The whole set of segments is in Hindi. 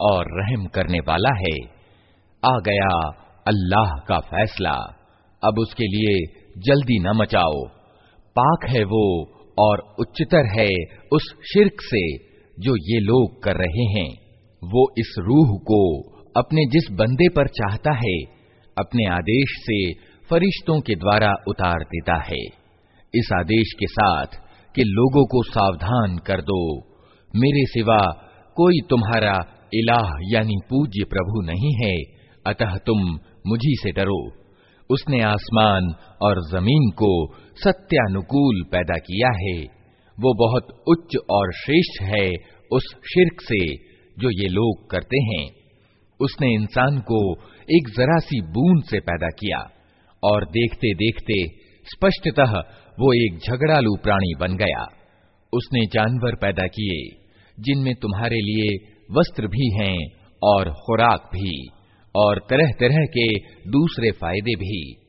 और रहम करने वाला है। आ गया अल्लाह का फैसला। अब उसके लिए जल्दी न मचाओ। पाक है वो और उच्चतर है उस शिरक से जो ये लोग कर रहे हैं। वो इस रूह को अपने जिस बंदे पर चाहता है, अपने आदेश से फरिश्तों के द्वारा उतार देता है। इस आदेश के साथ कि लोगों को सावधान कर दो। मेरे सिवा कोई तुम्हारा इलाह यानी पूज्य प्रभु नहीं है, अतः तुम मुझी से डरो। उसने आसमान और ज़मीन को सत्यानुकूल पैदा किया है। वो बहुत उच्च और श्रेष्ठ है उस शिरक से जो ये लोग करते हैं। उसने इंसान को एक जरा सी बूंद से पैदा किया और देखते देखते स्पष्टतः वो एक झगड़ालू प्राणी बन गया। उसने जानवर पैदा किए, जिनमें तुम्हारे लिए वस्त्र भी हैं और खुराक भी और तरह तरह के दूसरे फ़ायदे भी।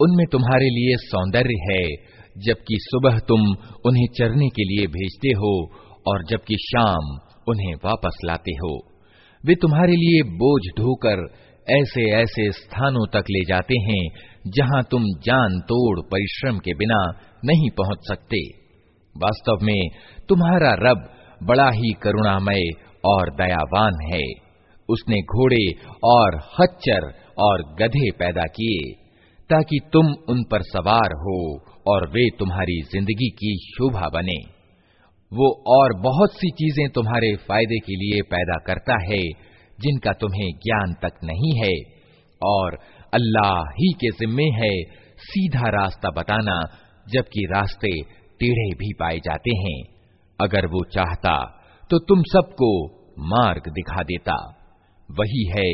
उनमें तुम्हारे लिए सौंदर्य है जबकि सुबह तुम उन्हें चरने के लिए भेजते हो और जबकि शाम उन्हें वापस लाते हो वे तुम्हारे लिए बोझ ढोकर ऐसे ऐसे स्थानों तक ले जाते हैं जहां तुम जान तोड़ परिश्रम के बिना नहीं पहुंच सकते वास्तव में तुम्हारा रब बड़ा ही करुणामय और दयावान है। उसने घोड़े और हच्चर और गधे पैदा किए, ताकि तुम उन पर सवार हो और वे तुम्हारी ज़िंदगी की शोभा बने। वो और बहुत सी चीज़ें तुम्हारे फ़ायदे के लिए पैदा करता है, जिनका तुम्हें ज्ञान तक नहीं है। और अल्लाह ही के जिम्मे है, सीधा रास्ता बताना, जबकि रास्ते टेढ़े भी पाए जाते हैं। अगर वो चाहता तो तुम सबको मार्ग दिखा देता। वही है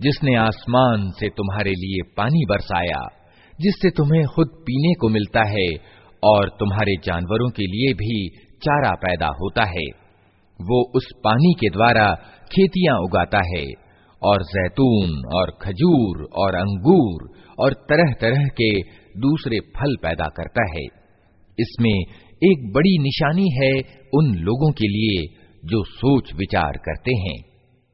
जिसने आसमान से तुम्हारे लिए पानी बरसाया, जिससे तुम्हें खुद पीने को मिलता है और तुम्हारे जानवरों के लिए भी चारा पैदा होता है। वो उस पानी के द्वारा खेतियाँ उगाता है और जैतून और खजूर और अंगूर और तरह तरह के दूसरे फल पैदा करता है। इसमें एक बड़ी निशानी है उन लोगों के लिए जो सोच विचार करते हैं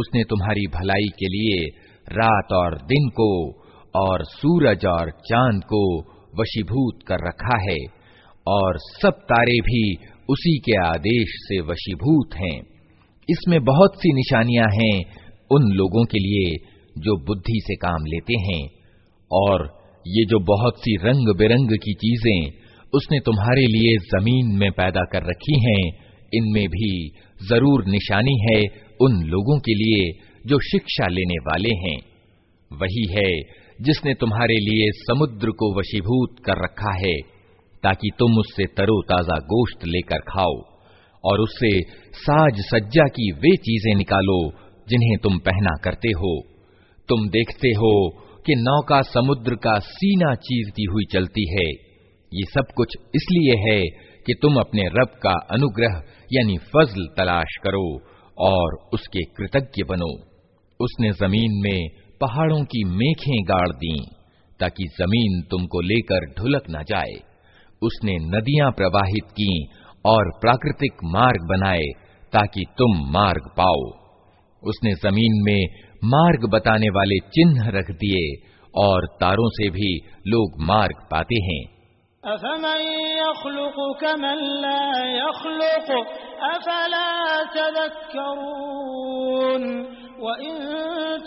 उसने तुम्हारी भलाई के लिए रात और दिन को और सूरज और चाँद को वशीभूत कर रखा है, और सब तारे भी उसी के आदेश से वशीभूत हैं। इसमें बहुत सी निशानियाँ हैं उन लोगों के लिए जो बुद्धि से काम लेते हैं, और ये जो बहुत सी रंग बिरंग की चीज़ें उसने तुम्हारे लिए ज़मीन में पैदा कर रखी हैं, इनमें भी ज़रूर निशानी है उन लोगों के लिए जो शिक्षा लेने वाले हैं। वही है जिसने तुम्हारे लिए समुद्र को वशीभूत कर रखा है, ताकि तुम उससे तरोताजा गोश्त लेकर खाओ, और उससे साज सज्जा की वे चीज़ें निकालो, जिन्हें तुम पहना करते हो। तुम देखते हो कि नौका समुद्र का सीना चीरती हुई चलती है। ये सब कुछ इसलिए है कि तुम अपने रब का अनुग्रह, यानी फजल, तलाश करो और उसके कृतज्ञ बनो। उसने ज़मीन में पहाड़ों की मेखें गाड़ दी, ताकि ज़मीन तुमको लेकर ढुलक न जाए। उसने नदियाँ प्रवाहित की और प्राकृतिक मार्ग बनाए, ताकि तुम मार्ग पाओ। उसने ज़मीन में मार्ग बताने वाले चिन्ह रख दिए, और तारों से भी लोग मार्ग पाते हैं।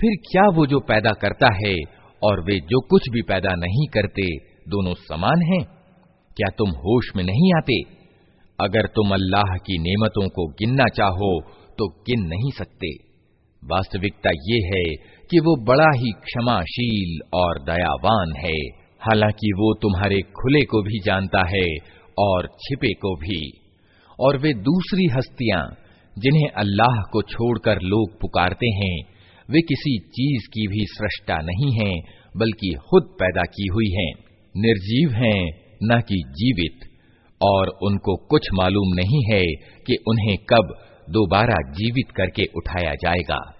फिर क्या वो जो पैदा करता है और वे जो कुछ भी पैदा नहीं करते दोनों समान हैं क्या तुम होश में नहीं आते अगर तुम अल्लाह की नेमतों को गिनना चाहो तो गिन नहीं सकते वास्तविकता ये है कि वो बड़ा ही क्षमाशील और दयावान है हालांकि वो तुम्हारे खुले को भी जानता है और छिपे को भी और वे दूसरी हस्तियाँ, जिन्हें अल्लाह को छोड़कर लोग पुकारते हैं, वे किसी चीज़ की भी सृष्टा नहीं हैं, बल्कि खुद पैदा की हुई हैं। निर्जीव हैं, न कि जीवित। और उनको कुछ मालूम नहीं है कि उन्हें कब दोबारा जीवित करके उठाया जाएगा।